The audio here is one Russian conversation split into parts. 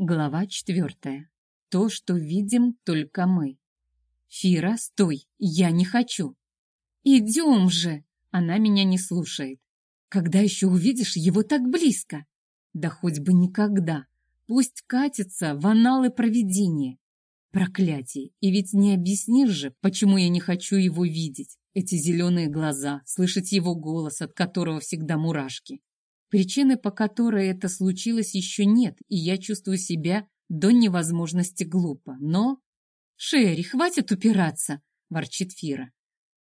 Глава четвертая. То, что видим только мы. Фира, стой, я не хочу. Идем же. Она меня не слушает. Когда еще увидишь его так близко? Да хоть бы никогда. Пусть катится в аналы провидения. Проклятие! И ведь не объяснишь же, почему я не хочу его видеть. Эти зеленые глаза, слышать его голос, от которого всегда мурашки. Причины, по которой это случилось, еще нет, и я чувствую себя до невозможности глупо. Но... «Шерри, хватит упираться!» — ворчит Фира.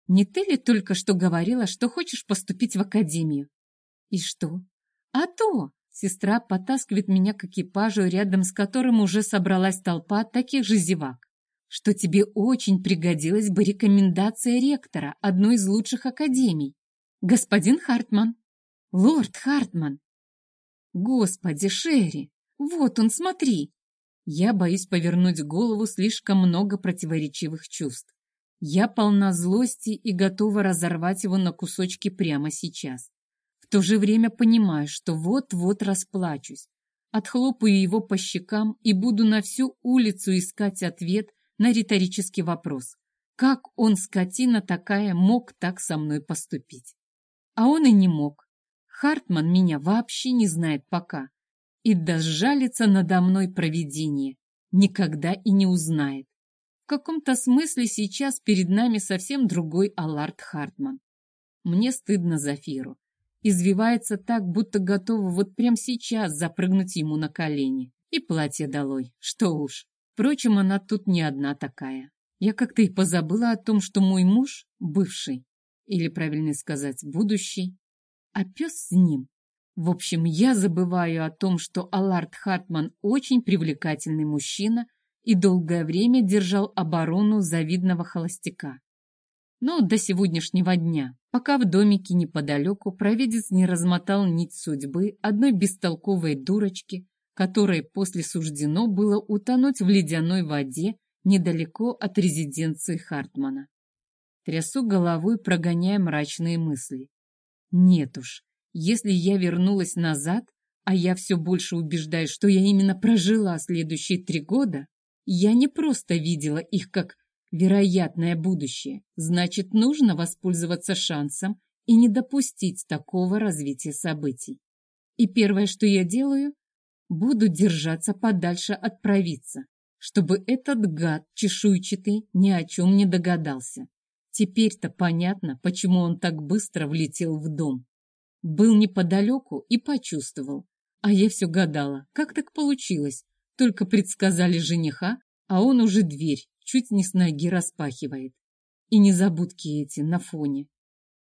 «Не ты ли только что говорила, что хочешь поступить в академию?» «И что?» «А то!» — сестра потаскивает меня к экипажу, рядом с которым уже собралась толпа таких же зевак. «Что тебе очень пригодилась бы рекомендация ректора одной из лучших академий. Господин Хартман!» Лорд Хартман! Господи, Шерри! Вот он, смотри! Я боюсь повернуть голову, слишком много противоречивых чувств. Я полна злости и готова разорвать его на кусочки прямо сейчас. В то же время понимаю, что вот-вот расплачусь. Отхлопаю его по щекам и буду на всю улицу искать ответ на риторический вопрос. Как он, скотина такая, мог так со мной поступить? А он и не мог. Хартман меня вообще не знает пока. И дожалится надо мной провидение. Никогда и не узнает. В каком-то смысле сейчас перед нами совсем другой Аларт Хартман. Мне стыдно за Фиру. Извивается так, будто готова вот прямо сейчас запрыгнуть ему на колени. И платье долой. Что уж. Впрочем, она тут не одна такая. Я как-то и позабыла о том, что мой муж — бывший. Или, правильно сказать, будущий а пес с ним. В общем, я забываю о том, что Аларт Хартман очень привлекательный мужчина и долгое время держал оборону завидного холостяка. Но до сегодняшнего дня, пока в домике неподалеку провидец не размотал нить судьбы одной бестолковой дурочки, которой после суждено было утонуть в ледяной воде недалеко от резиденции Хартмана. Трясу головой, прогоняя мрачные мысли. Нет уж, если я вернулась назад, а я все больше убеждаюсь, что я именно прожила следующие три года, я не просто видела их как вероятное будущее, значит, нужно воспользоваться шансом и не допустить такого развития событий. И первое, что я делаю, буду держаться подальше от провидца, чтобы этот гад чешуйчатый ни о чем не догадался. Теперь-то понятно, почему он так быстро влетел в дом. Был неподалеку и почувствовал. А я все гадала, как так получилось. Только предсказали жениха, а он уже дверь чуть не с ноги распахивает. И незабудки эти на фоне.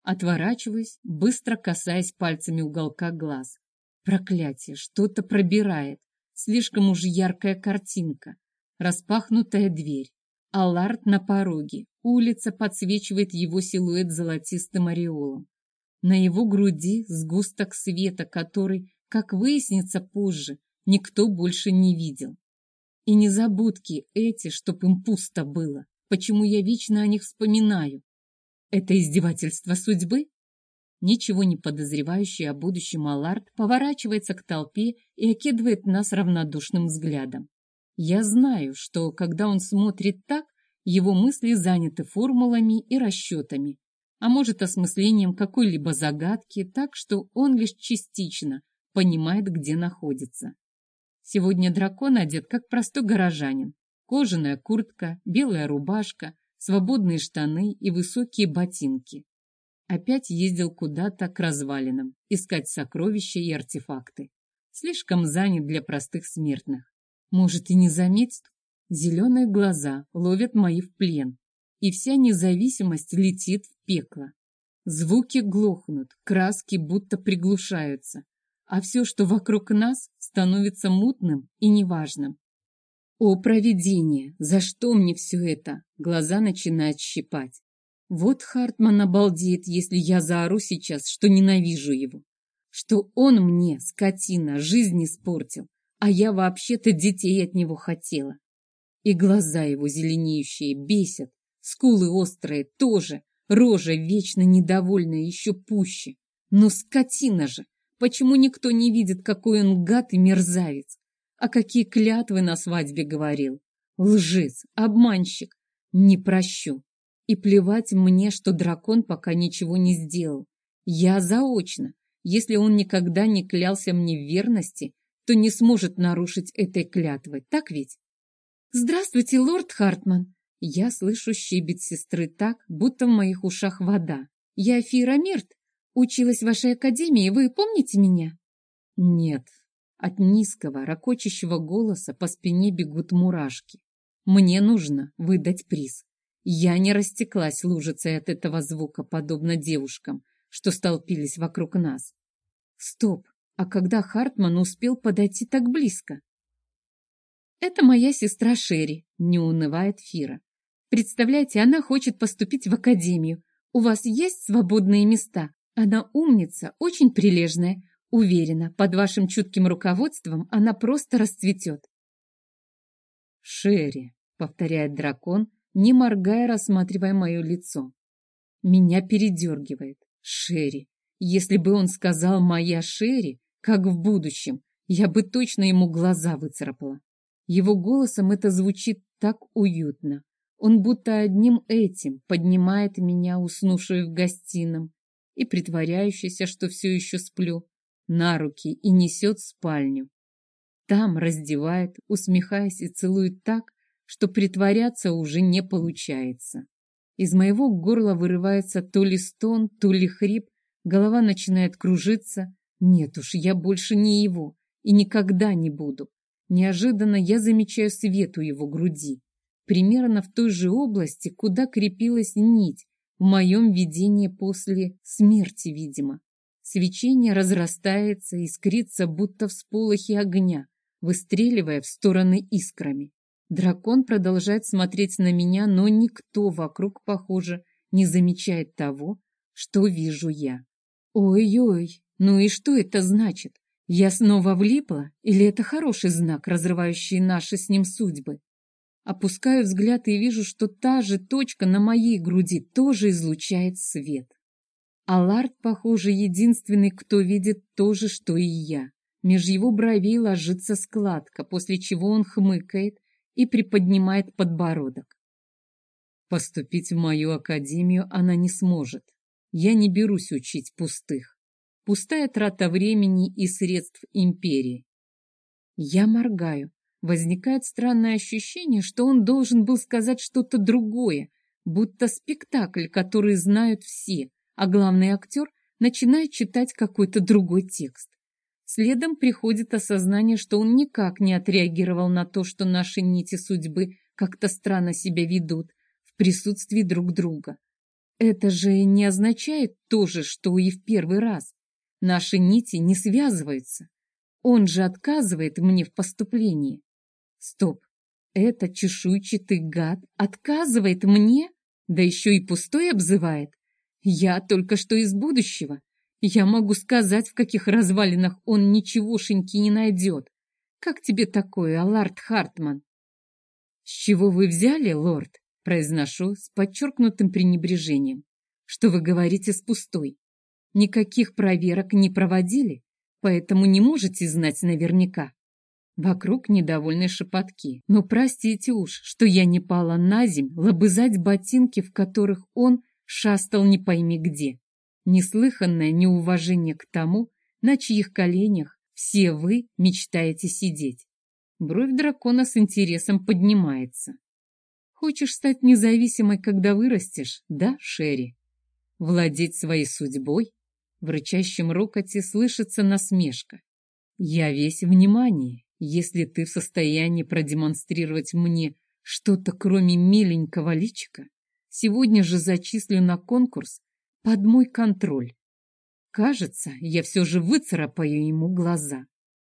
Отворачиваюсь, быстро касаясь пальцами уголка глаз. Проклятие, что-то пробирает. Слишком уж яркая картинка. Распахнутая дверь. Аллард на пороге. Улица подсвечивает его силуэт золотистым ореолом. На его груди сгусток света, который, как выяснится позже, никто больше не видел. И незабудки эти, чтоб им пусто было. Почему я вечно о них вспоминаю? Это издевательство судьбы? Ничего не подозревающий о будущем Аллард поворачивается к толпе и окидывает нас равнодушным взглядом. Я знаю, что когда он смотрит так, его мысли заняты формулами и расчетами, а может осмыслением какой-либо загадки, так что он лишь частично понимает, где находится. Сегодня дракон одет как простой горожанин. Кожаная куртка, белая рубашка, свободные штаны и высокие ботинки. Опять ездил куда-то к развалинам, искать сокровища и артефакты. Слишком занят для простых смертных. Может, и не заметит, Зеленые глаза ловят мои в плен, и вся независимость летит в пекло. Звуки глохнут, краски будто приглушаются, а все, что вокруг нас, становится мутным и неважным. О, провидение! За что мне все это? Глаза начинают щипать. Вот Хартман обалдеет, если я заору сейчас, что ненавижу его. Что он мне, скотина, жизнь испортил, а я вообще-то детей от него хотела. И глаза его зеленеющие бесят, скулы острые тоже, рожа вечно недовольная еще пуще. Но скотина же! Почему никто не видит, какой он гад и мерзавец? А какие клятвы на свадьбе говорил. Лжец, обманщик. Не прощу. И плевать мне, что дракон пока ничего не сделал. Я заочно. Если он никогда не клялся мне в верности, то не сможет нарушить этой клятвы, так ведь? «Здравствуйте, лорд Хартман!» Я слышу щебет сестры так, будто в моих ушах вода. «Я Фира Мирт. Училась в вашей академии, вы помните меня?» «Нет». От низкого, ракочащего голоса по спине бегут мурашки. «Мне нужно выдать приз. Я не растеклась лужицей от этого звука, подобно девушкам, что столпились вокруг нас. Стоп, а когда Хартман успел подойти так близко? «Это моя сестра Шерри», — не унывает Фира. «Представляете, она хочет поступить в академию. У вас есть свободные места? Она умница, очень прилежная. Уверена, под вашим чутким руководством она просто расцветет». «Шерри», — повторяет дракон, не моргая, рассматривая мое лицо. Меня передергивает. Шерри. Если бы он сказал «моя Шерри», как в будущем, я бы точно ему глаза выцарапала. Его голосом это звучит так уютно. Он будто одним этим поднимает меня, уснувшую в гостином, и притворяющийся, что все еще сплю, на руки и несет в спальню. Там раздевает, усмехаясь и целует так, что притворяться уже не получается. Из моего горла вырывается то ли стон, то ли хрип, голова начинает кружиться. Нет уж, я больше не его и никогда не буду. Неожиданно я замечаю свет у его груди, примерно в той же области, куда крепилась нить, в моем видении после смерти, видимо. Свечение разрастается, искрится, будто всполохи огня, выстреливая в стороны искрами. Дракон продолжает смотреть на меня, но никто вокруг, похоже, не замечает того, что вижу я. Ой-ой, ну и что это значит? Я снова влипла? Или это хороший знак, разрывающий наши с ним судьбы? Опускаю взгляд и вижу, что та же точка на моей груди тоже излучает свет. Аларт, похоже, единственный, кто видит то же, что и я. Меж его бровей ложится складка, после чего он хмыкает и приподнимает подбородок. Поступить в мою академию она не сможет. Я не берусь учить пустых. Пустая трата времени и средств империи. Я моргаю. Возникает странное ощущение, что он должен был сказать что-то другое, будто спектакль, который знают все, а главный актер начинает читать какой-то другой текст. Следом приходит осознание, что он никак не отреагировал на то, что наши нити судьбы как-то странно себя ведут в присутствии друг друга. Это же не означает то же, что и в первый раз. Наши нити не связываются. Он же отказывает мне в поступлении. Стоп, этот чешуйчатый гад отказывает мне? Да еще и пустой обзывает. Я только что из будущего. Я могу сказать, в каких развалинах он ничегошеньки не найдет. Как тебе такое, Аларт Хартман? С чего вы взяли, лорд? Произношу с подчеркнутым пренебрежением. Что вы говорите с пустой? Никаких проверок не проводили, поэтому не можете знать наверняка. Вокруг недовольные шепотки. Но простите уж, что я не пала на земь лобызать ботинки, в которых он шастал не пойми где неслыханное неуважение к тому, на чьих коленях все вы мечтаете сидеть. Бровь дракона с интересом поднимается. Хочешь стать независимой, когда вырастешь, да, Шерри? Владеть своей судьбой? В рычащем рокоте слышится насмешка. Я весь внимание, если ты в состоянии продемонстрировать мне что-то кроме миленького личика. Сегодня же зачислю на конкурс под мой контроль. Кажется, я все же выцарапаю ему глаза.